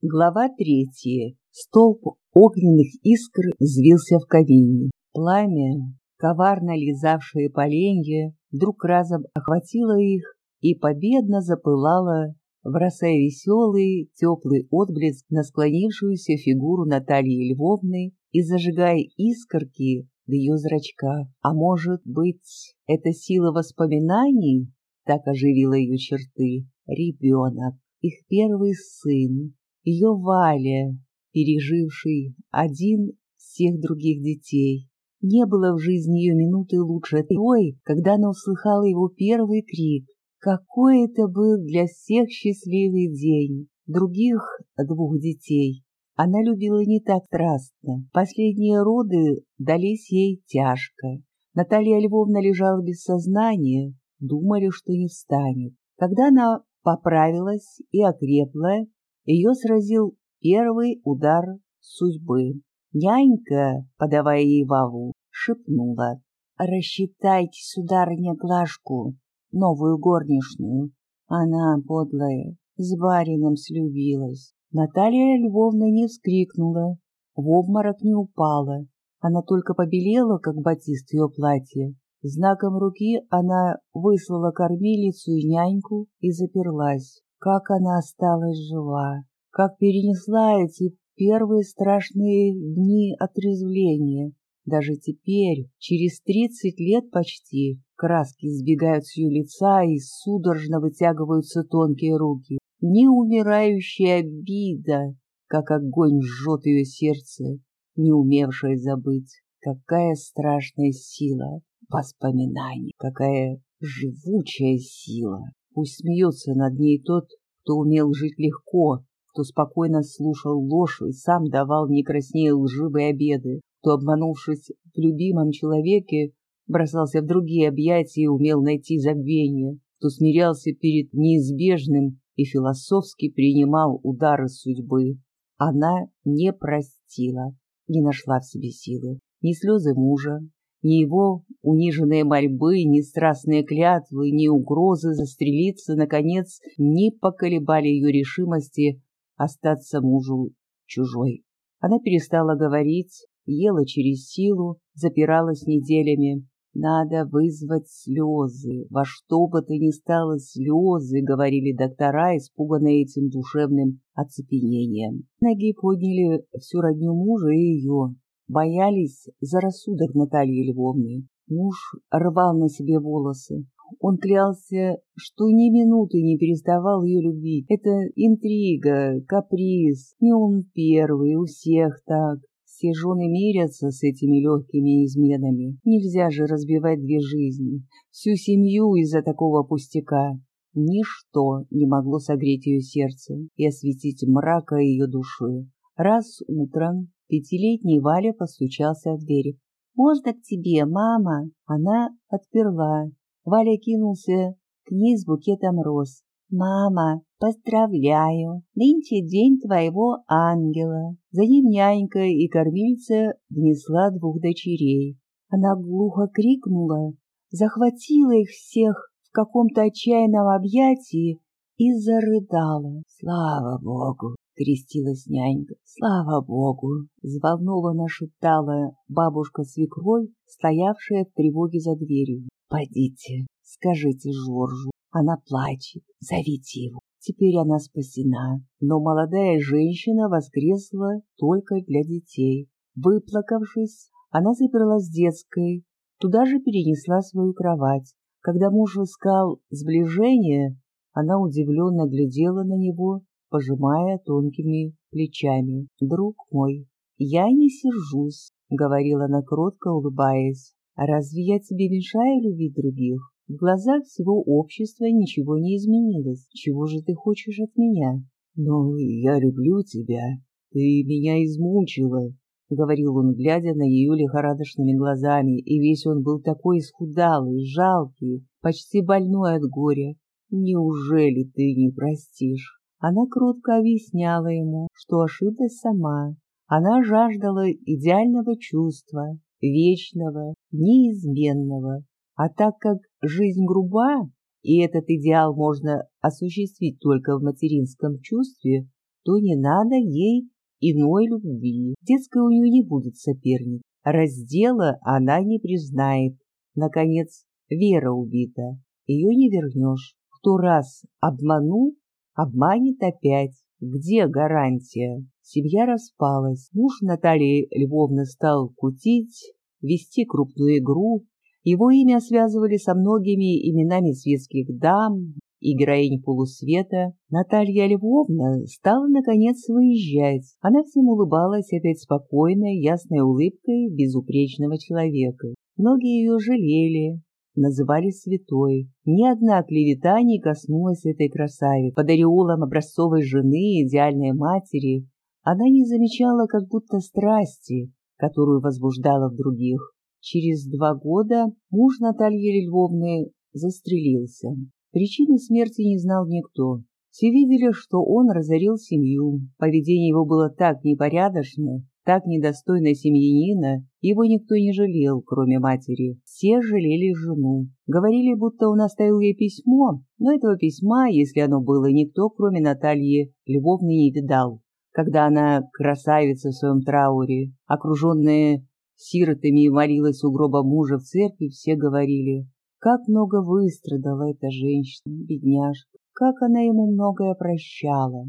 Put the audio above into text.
Глава третья. Столб огненных искр взвился в камине. Пламя, коварно лизавшее поленья, вдруг разом охватило их и победно запылало, бросая веселый, теплый отблеск на склонившуюся фигуру Натальи Львовны и зажигая искорки в ее зрачках. А может быть, это сила воспоминаний так оживила ее черты? Ребенок, их первый сын, ее Валя, переживший один всех других детей. Не было в жизни ее минуты лучше той, когда она услыхала его первый крик. Какой это был для всех счастливый день, других двух детей. Она любила не так страстно. Последние роды дались ей тяжко. Наталья Львовна лежала без сознания, думали, что не встанет. Когда она поправилась и окрепла, ее сразил первый удар судьбы. Нянька, подавая ей ваву, шепнула. «Рассчитайте, сударыня, Глашку, новую горничную. Она, подлая, с барином слюбилась». Наталья Львовна не вскрикнула, в обморок не упала. Она только побелела, как батист ее платья. Знаком руки она выслала кормилицу и няньку и заперлась. Как она осталась жива, как перенесла эти первые страшные дни отрезвления. Даже теперь, через тридцать лет почти, краски сбегают с ее лица и судорожно вытягиваются тонкие руки. Неумирающая обида, как огонь жжет ее сердце, не умевшее забыть. Какая страшная сила воспоминаний, какая живучая сила. Пусть смеется над ней тот, кто умел жить легко, кто спокойно слушал ложь и сам давал не краснее лживые обеды, кто, обманувшись в любимом человеке, бросался в другие объятия и умел найти забвение, кто смирялся перед неизбежным и философски принимал удары судьбы. Она не простила, не нашла в себе силы, ни слезы мужа, ни его униженные мольбы, ни страстные клятвы, ни угрозы застрелиться, наконец, не поколебали ее решимости остаться мужу чужой. Она перестала говорить, ела через силу, запиралась неделями. «Надо вызвать слезы, во что бы то ни стало слезы», — говорили доктора, испуганные этим душевным оцепенением. Ноги подняли всю родню мужа и ее, боялись за рассудок Натальи Львовны. Муж рвал на себе волосы. Он клялся, что ни минуты не переставал ее любить. Это интрига, каприз. Не он первый, у всех так. Все жены мирятся с этими легкими изменами. Нельзя же разбивать две жизни, всю семью из-за такого пустяка. Ничто не могло согреть ее сердце и осветить мрака ее души. Раз утром Пятилетний Валя постучался в дверь. «Можно к тебе, мама?» Она отперла. Валя кинулся к ней с букетом роз. «Мама, поздравляю! Нынче день твоего ангела!» За ним нянька и кормильца внесла двух дочерей. Она глухо крикнула, захватила их всех в каком-то отчаянном объятии и зарыдала. «Слава Богу! Крестилась нянька. «Слава Богу!» — взволнованно шептала бабушка-свекровь, стоявшая в тревоге за дверью. «Пойдите, скажите Жоржу, она плачет, зовите его». Теперь она спасена, но молодая женщина воскресла только для детей. Выплакавшись, она заперлась детской, туда же перенесла свою кровать. Когда муж искал сближения, она удивленно глядела на него пожимая тонкими плечами. «Друг мой, я не сержусь», — говорила она кротко, улыбаясь. «А разве я тебе мешаю любить других? В глазах всего общества ничего не изменилось. Чего же ты хочешь от меня?» «Ну, я люблю тебя. Ты меня измучила», — говорил он, глядя на ее лихорадочными глазами, и весь он был такой исхудалый, жалкий, почти больной от горя. «Неужели ты не простишь?» Она кротко объясняла ему, что ошиблась сама. Она жаждала идеального чувства, вечного, неизменного. А так как жизнь груба, и этот идеал можно осуществить только в материнском чувстве, что не надо ей иной любви. Детской у нее не будет соперник. Раздела она не признает. Наконец, Вера убита. Ее не вернешь. Кто раз обманул, обманет опять. Где гарантия? Семья распалась. Муж Натальи Львовны стал кутить, вести крупную игру. Его имя связывали со многими именами светских дам и героинь полусвета. Наталья Львовна стала, наконец, выезжать. Она всем улыбалась опять спокойной, ясной улыбкой безупречного человека. Многие ее жалели, называли святой. Ни одна клевета не коснулась этой красавицы. Под ореолом образцовой жены, идеальной матери, она не замечала как будто страсти, которую возбуждала в других. Через два года муж Натальи Львовны застрелился. Причины смерти не знал никто. Все видели, что он разорил семью. Поведение его было так непорядочно, так недостойно семьянина, его никто не жалел, кроме матери. Все жалели жену. Говорили, будто он оставил ей письмо, но этого письма, если оно было, никто, кроме Натальи Львовны, не видал когда она, красавица в своем трауре, окруженная сиротами, молилась у гроба мужа в церкви, все говорили, как много выстрадала эта женщина, бедняжка, как она ему многое прощала.